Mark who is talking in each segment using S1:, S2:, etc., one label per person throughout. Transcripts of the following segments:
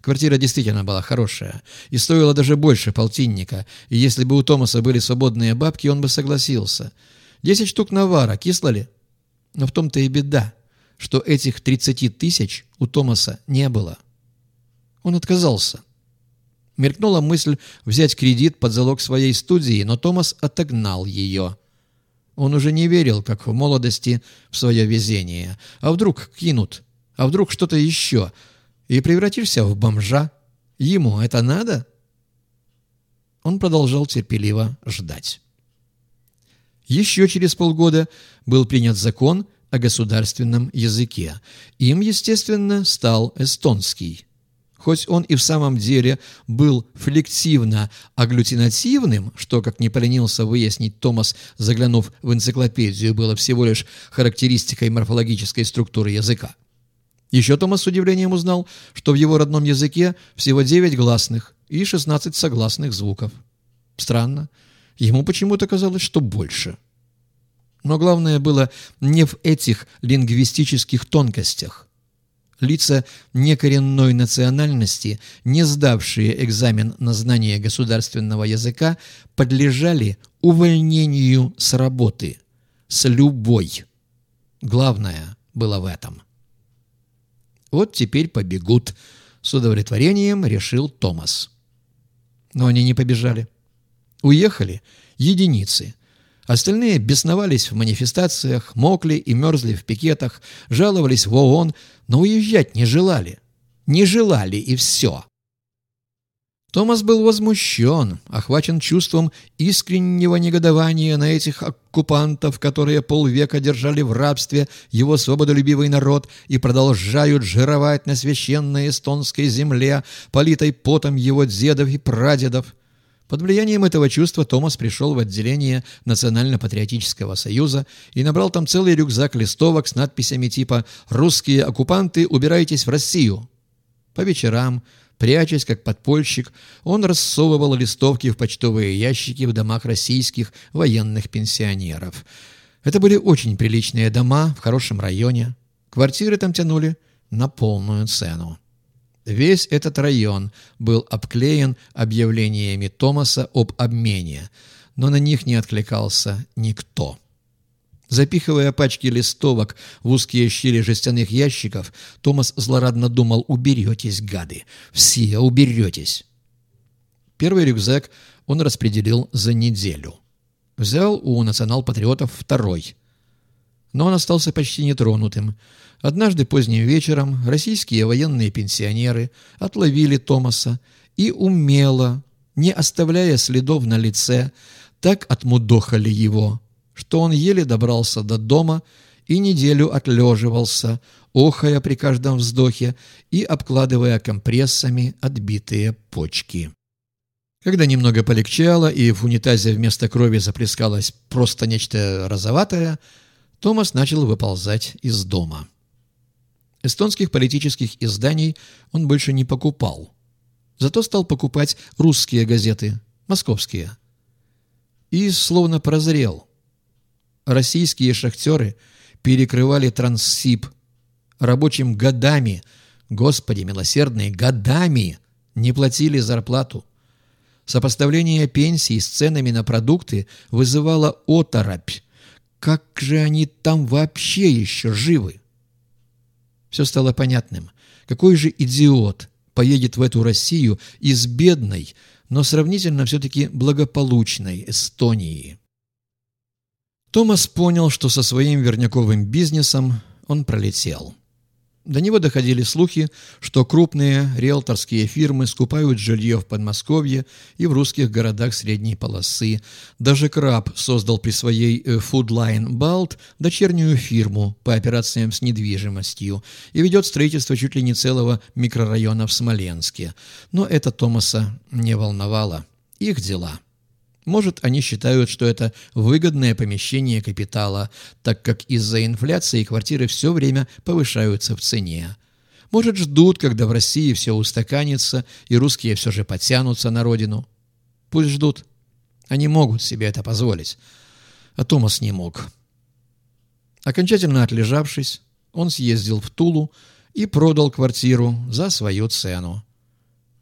S1: Квартира действительно была хорошая и стоила даже больше полтинника, и если бы у Томаса были свободные бабки, он бы согласился. Десять штук навара, кисло ли? Но в том-то и беда, что этих тридцати тысяч у Томаса не было. Он отказался. Мелькнула мысль взять кредит под залог своей студии, но Томас отогнал ее. Он уже не верил, как в молодости, в свое везение. А вдруг кинут? А вдруг что-то еще? И превратишься в бомжа? Ему это надо? Он продолжал терпеливо ждать. Еще через полгода был принят закон о государственном языке. Им, естественно, стал эстонский. Хоть он и в самом деле был флективно-агглютинативным, что, как не поленился выяснить Томас, заглянув в энциклопедию, было всего лишь характеристикой морфологической структуры языка. Еще Томас с удивлением узнал, что в его родном языке всего 9 гласных и 16 согласных звуков. Странно. Ему почему-то казалось, что больше. Но главное было не в этих лингвистических тонкостях. Лица некоренной национальности, не сдавшие экзамен на знание государственного языка, подлежали увольнению с работы. С любой. Главное было в этом. Вот теперь побегут. С удовлетворением решил Томас. Но они не побежали. Уехали единицы. Остальные бесновались в манифестациях, мокли и мерзли в пикетах, жаловались в ООН, но уезжать не желали. Не желали и все. Томас был возмущен, охвачен чувством искреннего негодования на этих оккупантов, которые полвека держали в рабстве его свободолюбивый народ и продолжают жировать на священной эстонской земле, политой потом его дедов и прадедов. Под влиянием этого чувства Томас пришел в отделение Национально-патриотического союза и набрал там целый рюкзак листовок с надписями типа «Русские оккупанты, убирайтесь в Россию». По вечерам, прячась как подпольщик, он рассовывал листовки в почтовые ящики в домах российских военных пенсионеров. Это были очень приличные дома в хорошем районе. Квартиры там тянули на полную цену. Весь этот район был обклеен объявлениями Томаса об обмене, но на них не откликался никто. Запихивая пачки листовок в узкие щели жестяных ящиков, Томас злорадно думал «Уберетесь, гады! Все уберетесь!» Первый рюкзак он распределил за неделю. Взял у национал-патриотов второй. Но он остался почти нетронутым. Однажды поздним вечером российские военные пенсионеры отловили Томаса и умело, не оставляя следов на лице, так отмудохали его, что он еле добрался до дома и неделю отлеживался, охая при каждом вздохе и обкладывая компрессами отбитые почки. Когда немного полегчало и в унитазе вместо крови заплескалось просто нечто розоватое, Томас начал выползать из дома. Эстонских политических изданий он больше не покупал. Зато стал покупать русские газеты, московские. И словно прозрел. Российские шахтеры перекрывали Транссиб. Рабочим годами, господи милосердные, годами не платили зарплату. Сопоставление пенсий с ценами на продукты вызывало оторопь. Как же они там вообще еще живы? Все стало понятным. Какой же идиот поедет в эту Россию из бедной, но сравнительно все-таки благополучной Эстонии? Томас понял, что со своим верняковым бизнесом он пролетел. До него доходили слухи, что крупные риэлторские фирмы скупают жилье в Подмосковье и в русских городах средней полосы. Даже Краб создал при своей э, Foodline Balt дочернюю фирму по операциям с недвижимостью и ведет строительство чуть ли не целого микрорайона в Смоленске. Но это Томаса не волновало. Их дела. Может, они считают, что это выгодное помещение капитала, так как из-за инфляции квартиры все время повышаются в цене. Может, ждут, когда в России все устаканится и русские все же подтянутся на родину. Пусть ждут. Они могут себе это позволить. А Томас не мог. Окончательно отлежавшись, он съездил в Тулу и продал квартиру за свою цену.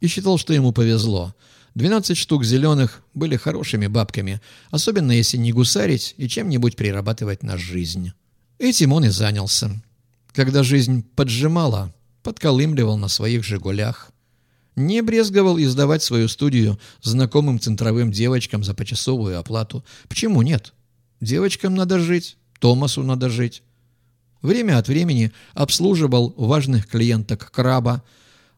S1: и считал, что ему повезло. 12 штук зеленых были хорошими бабками, особенно если не гусарить и чем-нибудь прирабатывать на жизнь. Этим он и занялся. Когда жизнь поджимала, подколымливал на своих «Жигулях». Не брезговал издавать свою студию знакомым центровым девочкам за почасовую оплату. Почему нет? Девочкам надо жить, Томасу надо жить. Время от времени обслуживал важных клиенток краба,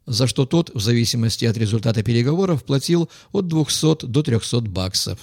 S1: за что тот, в зависимости от результата переговоров, платил от 200 до 300 баксов.